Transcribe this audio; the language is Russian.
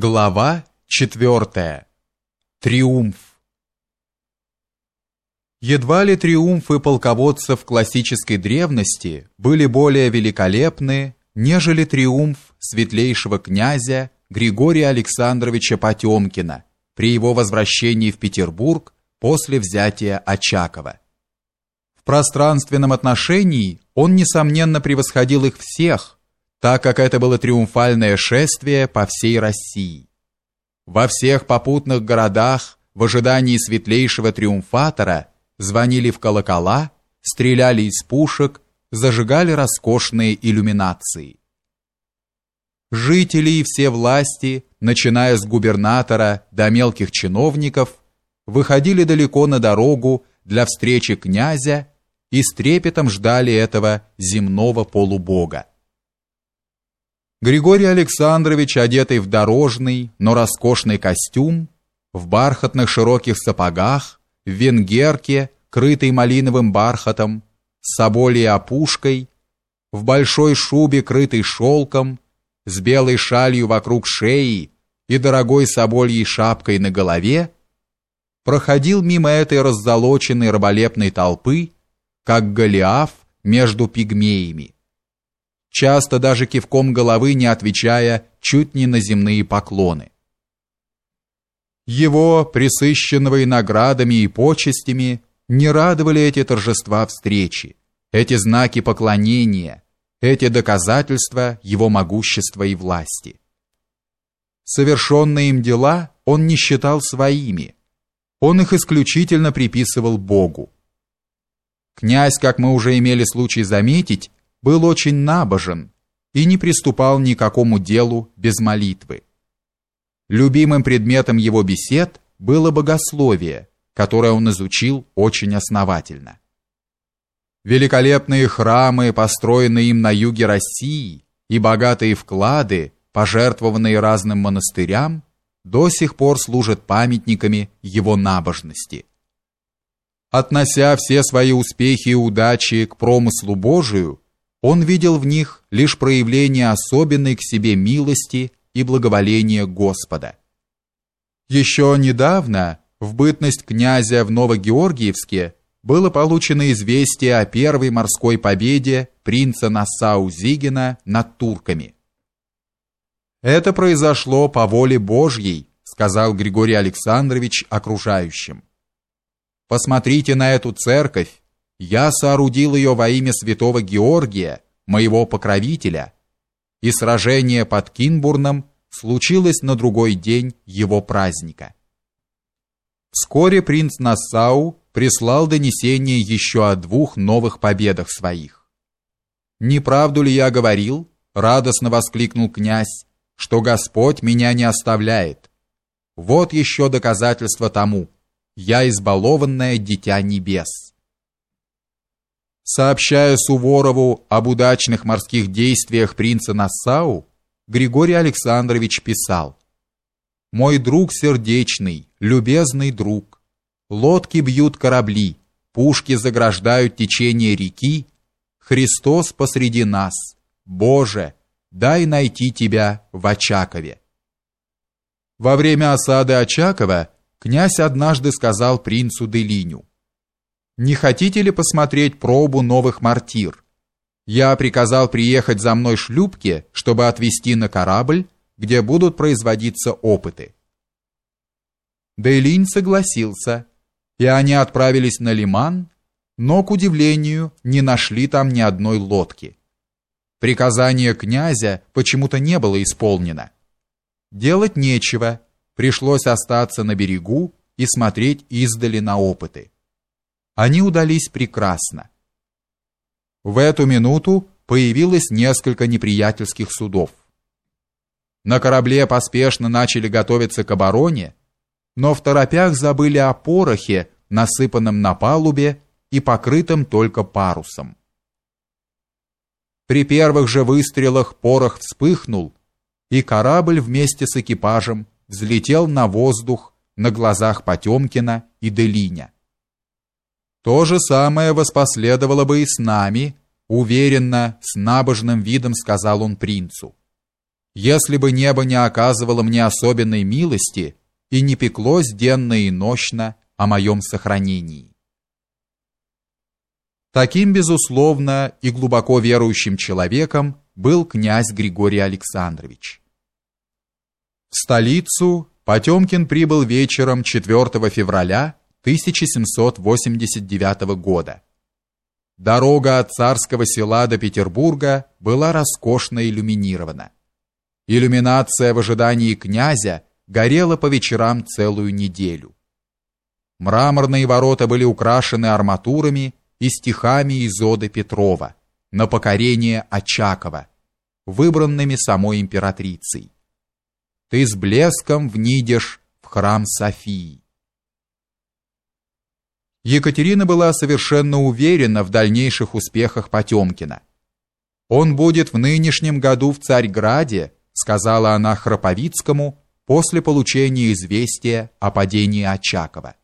Глава четвертая. Триумф. Едва ли триумфы полководцев классической древности были более великолепны, нежели триумф светлейшего князя Григория Александровича Потемкина при его возвращении в Петербург после взятия Очакова. В пространственном отношении он несомненно превосходил их всех, так как это было триумфальное шествие по всей России. Во всех попутных городах в ожидании светлейшего триумфатора звонили в колокола, стреляли из пушек, зажигали роскошные иллюминации. Жители и все власти, начиная с губернатора до мелких чиновников, выходили далеко на дорогу для встречи князя и с трепетом ждали этого земного полубога. Григорий Александрович, одетый в дорожный, но роскошный костюм, в бархатных широких сапогах, в венгерке, крытой малиновым бархатом, с соболей опушкой, в большой шубе, крытой шелком, с белой шалью вокруг шеи и дорогой собольей шапкой на голове, проходил мимо этой раззолоченной раболепной толпы, как Голиаф между пигмеями часто даже кивком головы не отвечая чуть не на земные поклоны. Его, присыщенного и наградами, и почестями, не радовали эти торжества встречи, эти знаки поклонения, эти доказательства его могущества и власти. Совершенные им дела он не считал своими, он их исключительно приписывал Богу. Князь, как мы уже имели случай заметить, был очень набожен и не приступал ни к какому делу без молитвы. Любимым предметом его бесед было богословие, которое он изучил очень основательно. Великолепные храмы, построенные им на юге России, и богатые вклады, пожертвованные разным монастырям, до сих пор служат памятниками его набожности. Относя все свои успехи и удачи к промыслу Божию, он видел в них лишь проявление особенной к себе милости и благоволения Господа. Еще недавно, в бытность князя в Новогеоргиевске, было получено известие о первой морской победе принца Нассау-Зигена над турками. «Это произошло по воле Божьей», сказал Григорий Александрович окружающим. «Посмотрите на эту церковь, я соорудил ее во имя святого Георгия, моего покровителя, и сражение под Кинбурном случилось на другой день его праздника. Вскоре принц Нассау прислал донесение еще о двух новых победах своих. «Не правду ли я говорил?» — радостно воскликнул князь, «что Господь меня не оставляет. Вот еще доказательство тому. Я избалованное дитя небес». Сообщая Суворову об удачных морских действиях принца Нассау, Григорий Александрович писал: Мой друг сердечный, любезный друг, лодки бьют корабли, пушки заграждают течение реки, Христос посреди нас. Боже, дай найти тебя в Очакове. Во время осады Очакова князь однажды сказал принцу Делиню: не хотите ли посмотреть пробу новых мортир? Я приказал приехать за мной шлюпке, чтобы отвезти на корабль, где будут производиться опыты. Дейлин согласился, и они отправились на лиман, но, к удивлению, не нашли там ни одной лодки. Приказание князя почему-то не было исполнено. Делать нечего, пришлось остаться на берегу и смотреть издали на опыты. Они удались прекрасно. В эту минуту появилось несколько неприятельских судов. На корабле поспешно начали готовиться к обороне, но в торопях забыли о порохе, насыпанном на палубе и покрытом только парусом. При первых же выстрелах порох вспыхнул, и корабль вместе с экипажем взлетел на воздух на глазах Потемкина и Делиня. То же самое воспоследовало бы и с нами, уверенно, с набожным видом сказал он принцу. если бы небо не оказывало мне особенной милости и не пеклось денно и нощно о моем сохранении. Таким, безусловно, и глубоко верующим человеком был князь Григорий Александрович. В столицу Потемкин прибыл вечером 4 февраля 1789 года. Дорога от царского села до Петербурга была роскошно иллюминирована. Иллюминация в ожидании князя горела по вечерам целую неделю. Мраморные ворота были украшены арматурами и стихами из оды Петрова на покорение Очакова, выбранными самой императрицей. Ты с блеском внидешь в храм Софии. Екатерина была совершенно уверена в дальнейших успехах Потемкина. Он будет в нынешнем году в Царьграде, сказала она Храповицкому после получения известия о падении Очакова.